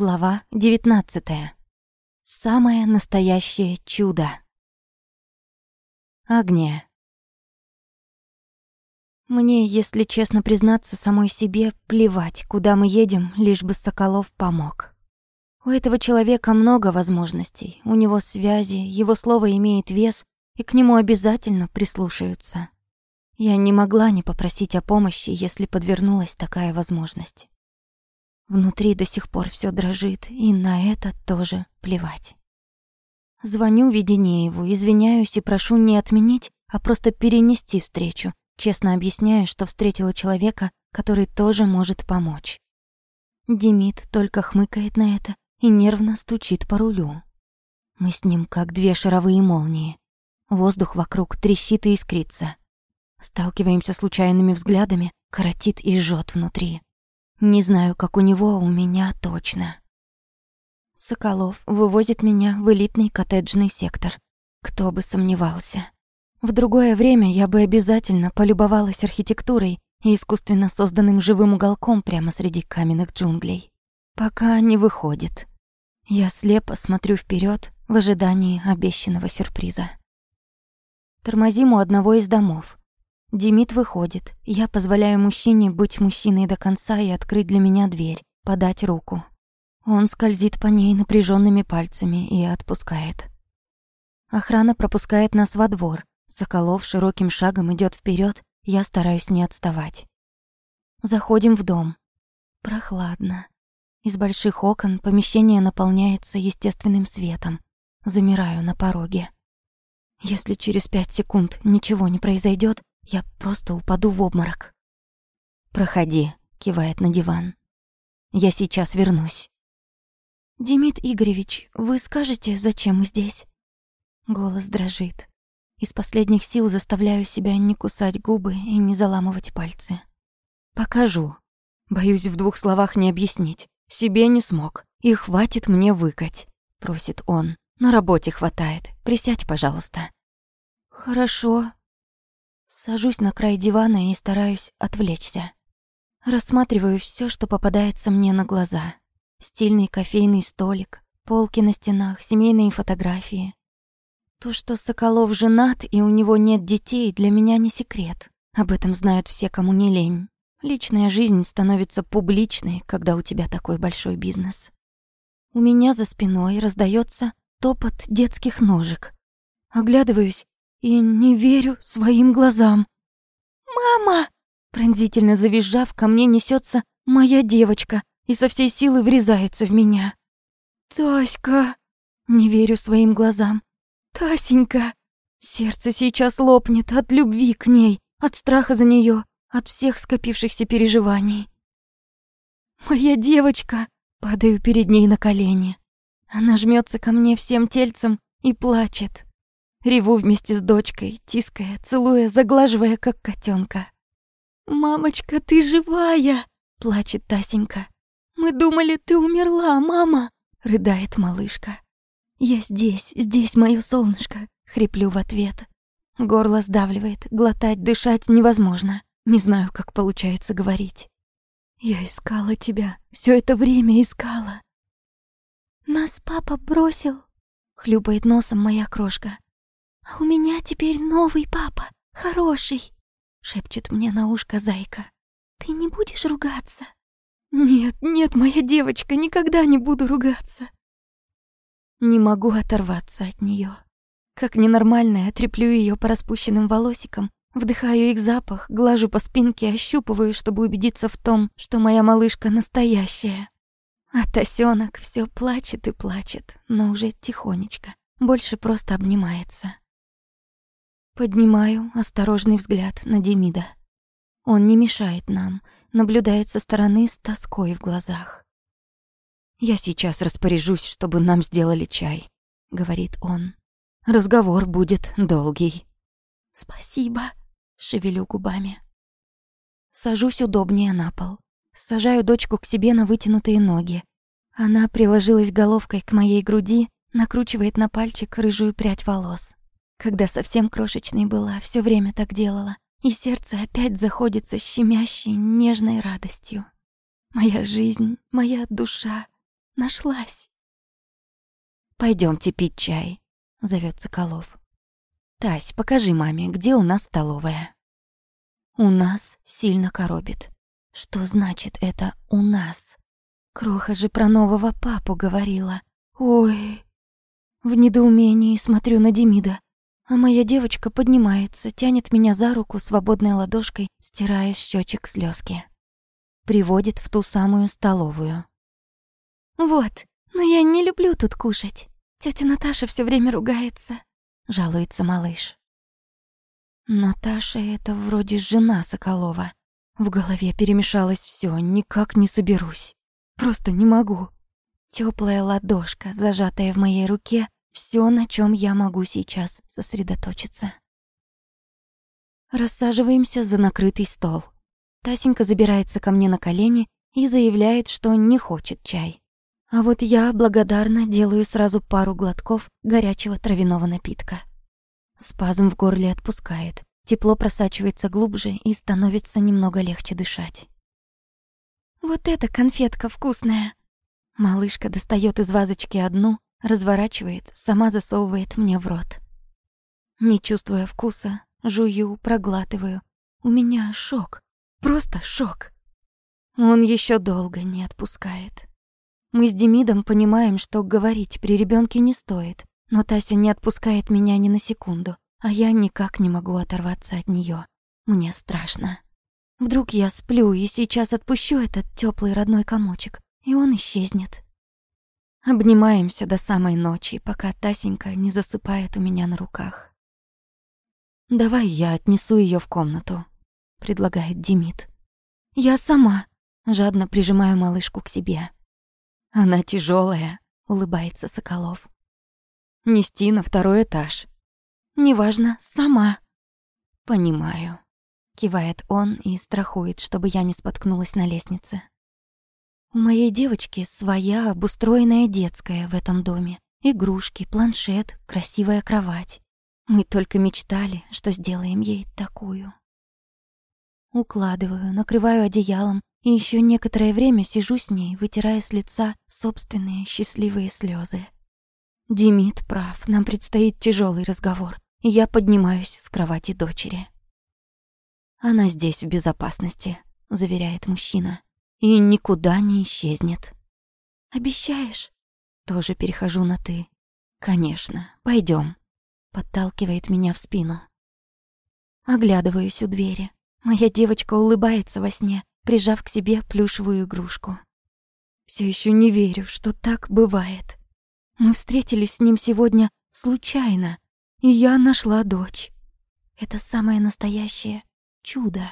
Глава 19. Самое настоящее чудо. Агния. Мне, если честно признаться самой себе, плевать, куда мы едем, лишь бы Соколов помог. У этого человека много возможностей, у него связи, его слово имеет вес, и к нему обязательно прислушаются. Я не могла не попросить о помощи, если подвернулась такая возможность. Внутри до сих пор все дрожит, и на это тоже плевать. Звоню Веденееву, извиняюсь и прошу не отменить, а просто перенести встречу, честно объясняя, что встретила человека, который тоже может помочь. Демид только хмыкает на это и нервно стучит по рулю. Мы с ним как две шаровые молнии. Воздух вокруг трещит и искрится. Сталкиваемся случайными взглядами, коротит и жжет внутри. Не знаю, как у него, а у меня точно. Соколов вывозит меня в элитный коттеджный сектор. Кто бы сомневался. В другое время я бы обязательно полюбовалась архитектурой и искусственно созданным живым уголком прямо среди каменных джунглей. Пока не выходит. Я слепо смотрю вперед в ожидании обещанного сюрприза. Тормозим у одного из домов. Демид выходит. Я позволяю мужчине быть мужчиной до конца и открыть для меня дверь, подать руку. Он скользит по ней напряженными пальцами и отпускает. Охрана пропускает нас во двор. Соколов широким шагом идет вперед, я стараюсь не отставать. Заходим в дом. Прохладно. Из больших окон помещение наполняется естественным светом. Замираю на пороге. Если через пять секунд ничего не произойдет, я просто упаду в обморок. «Проходи», — кивает на диван. «Я сейчас вернусь». «Демид Игоревич, вы скажете, зачем мы здесь?» Голос дрожит. Из последних сил заставляю себя не кусать губы и не заламывать пальцы. «Покажу. Боюсь в двух словах не объяснить. Себе не смог. И хватит мне выкать», — просит он. «На работе хватает. Присядь, пожалуйста». «Хорошо», Сажусь на край дивана и стараюсь отвлечься. Рассматриваю все, что попадается мне на глаза. Стильный кофейный столик, полки на стенах, семейные фотографии. То, что Соколов женат и у него нет детей, для меня не секрет. Об этом знают все, кому не лень. Личная жизнь становится публичной, когда у тебя такой большой бизнес. У меня за спиной раздается топот детских ножек. Оглядываюсь и не верю своим глазам. «Мама!» Пронзительно завизжав, ко мне несется моя девочка и со всей силы врезается в меня. «Таська!» Не верю своим глазам. «Тасенька!» Сердце сейчас лопнет от любви к ней, от страха за нее, от всех скопившихся переживаний. «Моя девочка!» Падаю перед ней на колени. Она жмется ко мне всем тельцем и плачет. Реву вместе с дочкой, тиская, целуя, заглаживая, как котенка. «Мамочка, ты живая!» — плачет Тасенька. «Мы думали, ты умерла, мама!» — рыдает малышка. «Я здесь, здесь, мое солнышко!» — хриплю в ответ. Горло сдавливает, глотать, дышать невозможно. Не знаю, как получается говорить. «Я искала тебя, все это время искала!» «Нас папа бросил!» — хлюпает носом моя крошка. «А у меня теперь новый папа, хороший!» — шепчет мне на ушко зайка. «Ты не будешь ругаться?» «Нет, нет, моя девочка, никогда не буду ругаться!» Не могу оторваться от нее. Как ненормальная, треплю ее по распущенным волосикам, вдыхаю их запах, глажу по спинке, ощупываю, чтобы убедиться в том, что моя малышка настоящая. А тосёнок всё плачет и плачет, но уже тихонечко, больше просто обнимается. Поднимаю осторожный взгляд на Демида. Он не мешает нам, наблюдает со стороны с тоской в глазах. «Я сейчас распоряжусь, чтобы нам сделали чай», — говорит он. «Разговор будет долгий». «Спасибо», — шевелю губами. Сажусь удобнее на пол. Сажаю дочку к себе на вытянутые ноги. Она приложилась головкой к моей груди, накручивает на пальчик рыжую прядь волос. Когда совсем крошечной была, все время так делала, и сердце опять заходится щемящей, нежной радостью. Моя жизнь, моя душа, нашлась. Пойдемте пить чай», — зовет Соколов. «Тась, покажи маме, где у нас столовая». «У нас» сильно коробит. Что значит это «у нас»? Кроха же про нового папу говорила. Ой. В недоумении смотрю на Демида. А моя девочка поднимается, тянет меня за руку свободной ладошкой, стирая с щечек слезки. Приводит в ту самую столовую. «Вот, но я не люблю тут кушать. Тетя Наташа все время ругается», — жалуется малыш. Наташа — это вроде жена Соколова. В голове перемешалось все, никак не соберусь. Просто не могу. Теплая ладошка, зажатая в моей руке, все, на чем я могу сейчас сосредоточиться. Рассаживаемся за накрытый стол. Тасенька забирается ко мне на колени и заявляет, что не хочет чай. А вот я благодарно делаю сразу пару глотков горячего травяного напитка. Спазм в горле отпускает, тепло просачивается глубже и становится немного легче дышать. «Вот эта конфетка вкусная!» Малышка достает из вазочки одну, разворачивает, сама засовывает мне в рот. Не чувствуя вкуса, жую, проглатываю. У меня шок. Просто шок. Он еще долго не отпускает. Мы с Демидом понимаем, что говорить при ребенке не стоит, но Тася не отпускает меня ни на секунду, а я никак не могу оторваться от нее. Мне страшно. Вдруг я сплю и сейчас отпущу этот теплый родной комочек, и он исчезнет. Обнимаемся до самой ночи, пока Тасенька не засыпает у меня на руках. «Давай я отнесу ее в комнату», — предлагает Демид. «Я сама», — жадно прижимаю малышку к себе. «Она тяжелая, улыбается Соколов. «Нести на второй этаж». «Неважно, сама». «Понимаю», — кивает он и страхует, чтобы я не споткнулась на лестнице. У моей девочки своя обустроенная детская в этом доме. Игрушки, планшет, красивая кровать. Мы только мечтали, что сделаем ей такую. Укладываю, накрываю одеялом и еще некоторое время сижу с ней, вытирая с лица собственные счастливые слезы. Демид прав, нам предстоит тяжелый разговор, и я поднимаюсь с кровати дочери. «Она здесь в безопасности», — заверяет мужчина и никуда не исчезнет. Обещаешь? Тоже перехожу на «ты». Конечно, пойдем. Подталкивает меня в спину. Оглядываюсь у двери. Моя девочка улыбается во сне, прижав к себе плюшевую игрушку. Все еще не верю, что так бывает. Мы встретились с ним сегодня случайно, и я нашла дочь. Это самое настоящее чудо.